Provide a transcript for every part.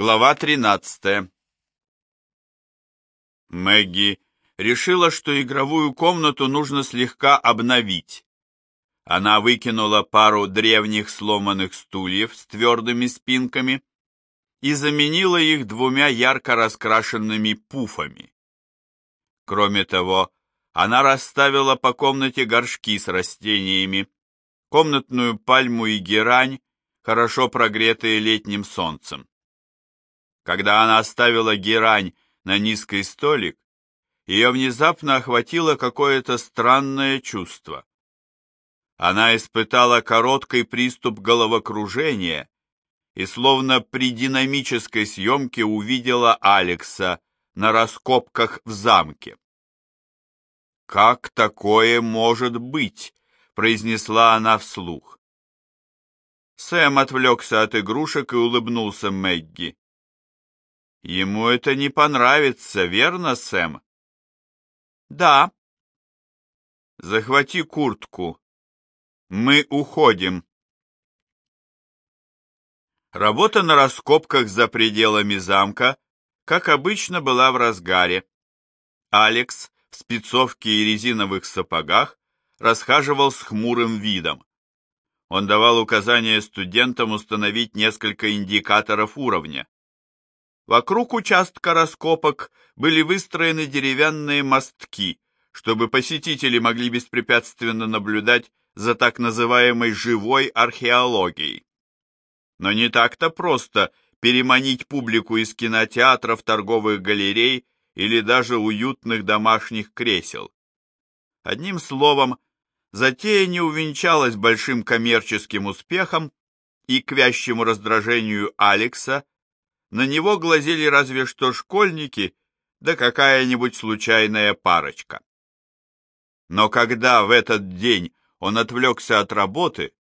Глава 13 Мэгги решила, что игровую комнату нужно слегка обновить. Она выкинула пару древних сломанных стульев с твердыми спинками и заменила их двумя ярко раскрашенными пуфами. Кроме того, она расставила по комнате горшки с растениями, комнатную пальму и герань, хорошо прогретые летним солнцем. Когда она оставила герань на низкий столик, ее внезапно охватило какое-то странное чувство. Она испытала короткий приступ головокружения и словно при динамической съемке увидела Алекса на раскопках в замке. «Как такое может быть?» — произнесла она вслух. Сэм отвлекся от игрушек и улыбнулся Мэгги. Ему это не понравится, верно, Сэм? Да. Захвати куртку. Мы уходим. Работа на раскопках за пределами замка, как обычно, была в разгаре. Алекс в спецовке и резиновых сапогах расхаживал с хмурым видом. Он давал указания студентам установить несколько индикаторов уровня. Вокруг участка раскопок были выстроены деревянные мостки, чтобы посетители могли беспрепятственно наблюдать за так называемой живой археологией. Но не так-то просто переманить публику из кинотеатров, торговых галерей или даже уютных домашних кресел. Одним словом, затея не увенчалась большим коммерческим успехом, и к вящему раздражению Алекса на него глазели разве что школьники, да какая-нибудь случайная парочка. Но когда в этот день он отвлекся от работы,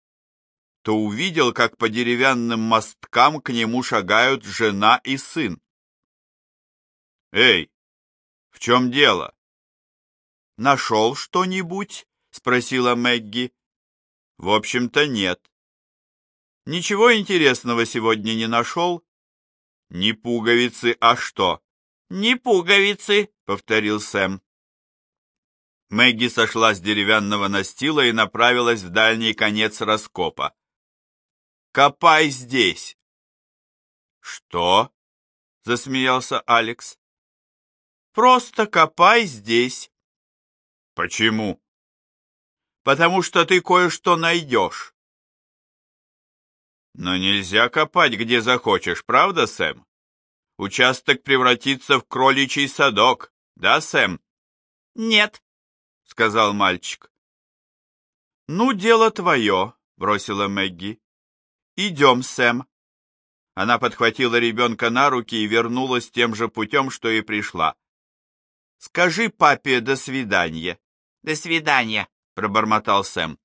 то увидел, как по деревянным мосткам к нему шагают жена и сын. «Эй, в чем дело?» «Нашел что-нибудь?» — спросила Мэгги. «В общем-то, нет». «Ничего интересного сегодня не нашел?» «Не пуговицы, а что?» «Не пуговицы», — повторил Сэм. Мэгги сошла с деревянного настила и направилась в дальний конец раскопа. «Копай здесь!» «Что?» — засмеялся Алекс. «Просто копай здесь». «Почему?» «Потому что ты кое-что найдешь». Но нельзя копать, где захочешь, правда, Сэм? Участок превратится в кроличий садок, да, Сэм? Нет, сказал мальчик. Ну, дело твое, бросила Мэгги. Идем, Сэм. Она подхватила ребенка на руки и вернулась тем же путем, что и пришла. «Скажи папе до свидания». «До свидания», — пробормотал Сэм.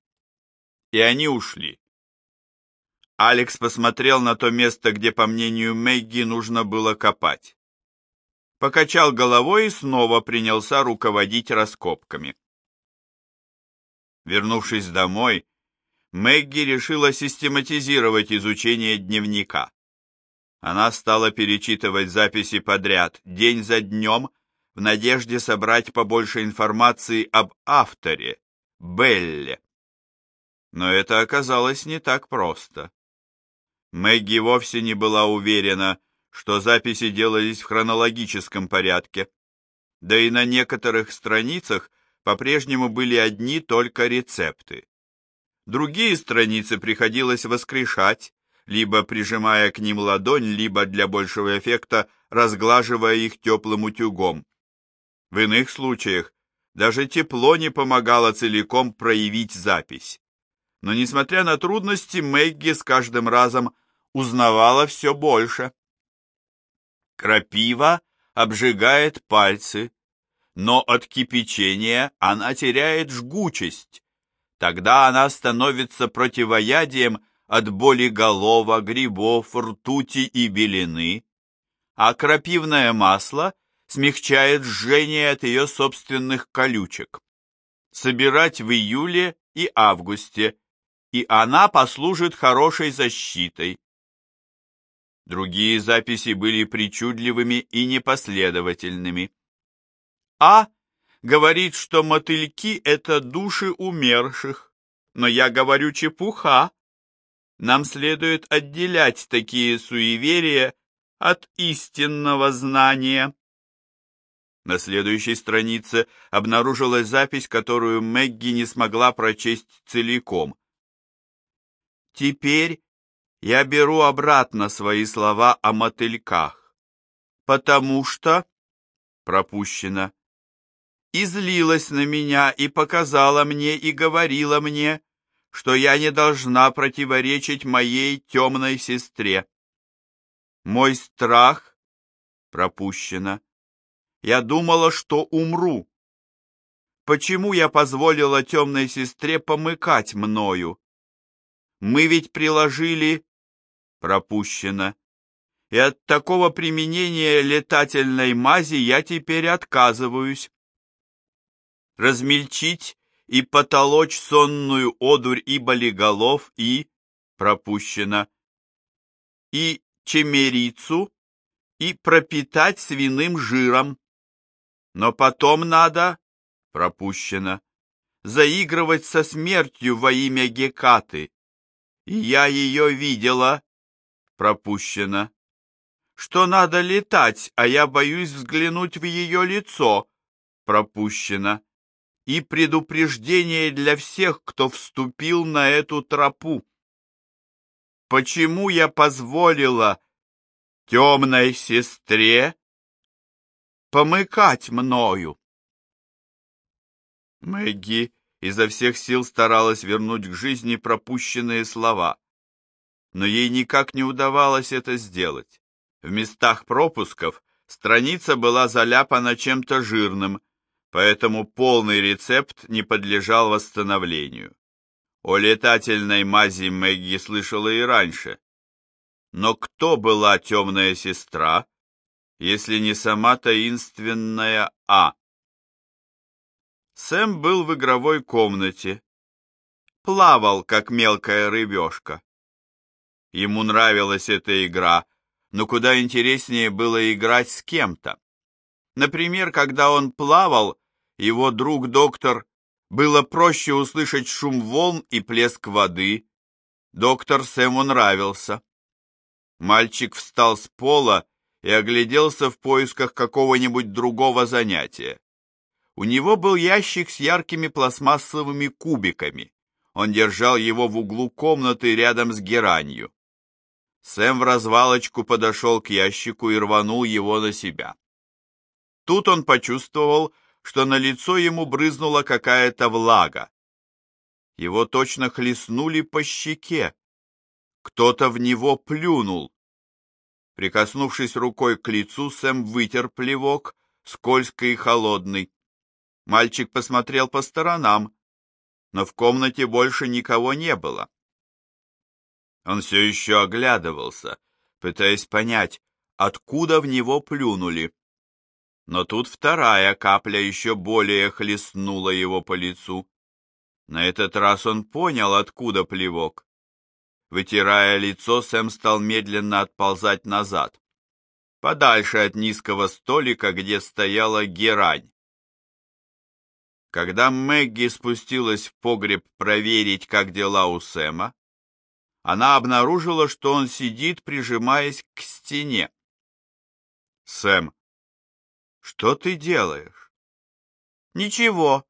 И они ушли. Алекс посмотрел на то место, где, по мнению Мэгги, нужно было копать. Покачал головой и снова принялся руководить раскопками. Вернувшись домой, Мэгги решила систематизировать изучение дневника. Она стала перечитывать записи подряд, день за днем, в надежде собрать побольше информации об авторе, Белле. Но это оказалось не так просто. Мэгги вовсе не была уверена, что записи делались в хронологическом порядке. Да и на некоторых страницах по-прежнему были одни только рецепты. Другие страницы приходилось воскрешать, либо прижимая к ним ладонь, либо для большего эффекта разглаживая их теплым утюгом. В иных случаях даже тепло не помогало целиком проявить запись. Но несмотря на трудности, Мэгги с каждым разом узнавала все больше. Крапива обжигает пальцы, но от кипячения она теряет жгучесть. Тогда она становится противоядием от боли голова, грибов, ртути и белины, а крапивное масло смягчает жжение от ее собственных колючек. Собирать в июле и августе, и она послужит хорошей защитой. Другие записи были причудливыми и непоследовательными. А говорит, что мотыльки — это души умерших, но я говорю чепуха. Нам следует отделять такие суеверия от истинного знания. На следующей странице обнаружилась запись, которую Мэгги не смогла прочесть целиком. Теперь я беру обратно свои слова о мотыльках, потому что, пропущено, излилась на меня и показала мне и говорила мне, что я не должна противоречить моей темной сестре. Мой страх пропущено. Я думала, что умру. Почему я позволила темной сестре помыкать мною? Мы ведь приложили пропущено. И от такого применения летательной мази я теперь отказываюсь. Размельчить и потолочь сонную одурь и болиголов и пропущено. И чемерицу и пропитать свиным жиром. Но потом надо, пропущено, заигрывать со смертью во имя Гекаты. И я ее видела, пропущено. Что надо летать, а я боюсь взглянуть в ее лицо, пропущено. И предупреждение для всех, кто вступил на эту тропу. Почему я позволила темной сестре помыкать мною? Мэгги изо всех сил старалась вернуть к жизни пропущенные слова но ей никак не удавалось это сделать. В местах пропусков страница была заляпана чем-то жирным, поэтому полный рецепт не подлежал восстановлению. О летательной мази Мэгги слышала и раньше. Но кто была темная сестра, если не сама таинственная А? Сэм был в игровой комнате, плавал, как мелкая рыбешка. Ему нравилась эта игра, но куда интереснее было играть с кем-то. Например, когда он плавал, его друг-доктор, было проще услышать шум волн и плеск воды. Доктор Сэму нравился. Мальчик встал с пола и огляделся в поисках какого-нибудь другого занятия. У него был ящик с яркими пластмассовыми кубиками. Он держал его в углу комнаты рядом с геранью. Сэм в развалочку подошел к ящику и рванул его на себя. Тут он почувствовал, что на лицо ему брызнула какая-то влага. Его точно хлестнули по щеке. Кто-то в него плюнул. Прикоснувшись рукой к лицу, Сэм вытер плевок, скользкий и холодный. Мальчик посмотрел по сторонам, но в комнате больше никого не было. Он все еще оглядывался, пытаясь понять, откуда в него плюнули. Но тут вторая капля еще более хлестнула его по лицу. На этот раз он понял, откуда плевок. Вытирая лицо, Сэм стал медленно отползать назад, подальше от низкого столика, где стояла герань. Когда Мэгги спустилась в погреб проверить, как дела у Сэма, она обнаружила, что он сидит, прижимаясь к стене. «Сэм, что ты делаешь?» «Ничего».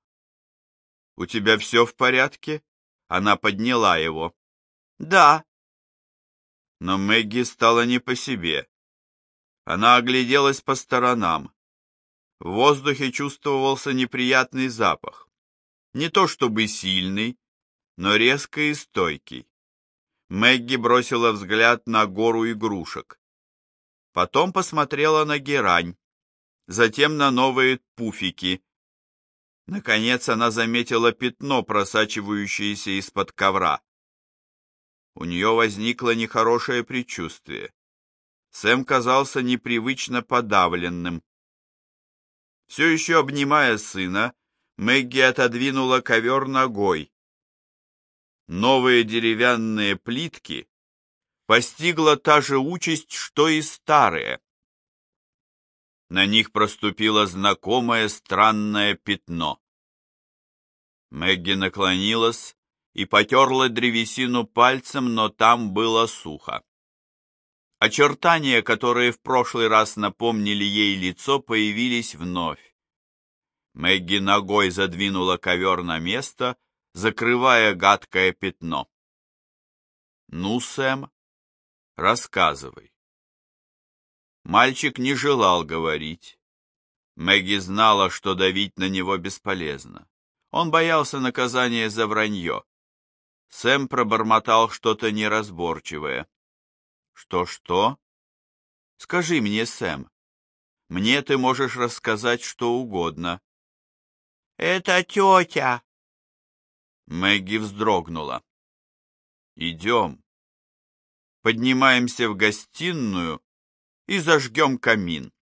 «У тебя все в порядке?» Она подняла его. «Да». Но Мэгги стала не по себе. Она огляделась по сторонам. В воздухе чувствовался неприятный запах. Не то чтобы сильный, но резко и стойкий. Мэгги бросила взгляд на гору игрушек. Потом посмотрела на герань, затем на новые пуфики. Наконец она заметила пятно, просачивающееся из-под ковра. У нее возникло нехорошее предчувствие. Сэм казался непривычно подавленным. Все еще обнимая сына, Мэгги отодвинула ковер ногой. Новые деревянные плитки постигла та же участь, что и старые. На них проступило знакомое странное пятно. Мэгги наклонилась и потерла древесину пальцем, но там было сухо. Очертания, которые в прошлый раз напомнили ей лицо, появились вновь. Мэгги ногой задвинула ковер на место, закрывая гадкое пятно. «Ну, Сэм, рассказывай». Мальчик не желал говорить. Мэгги знала, что давить на него бесполезно. Он боялся наказания за вранье. Сэм пробормотал что-то неразборчивое. «Что-что?» «Скажи мне, Сэм. Мне ты можешь рассказать что угодно». «Это тетя!» Мэгги вздрогнула. «Идем. Поднимаемся в гостиную и зажгем камин».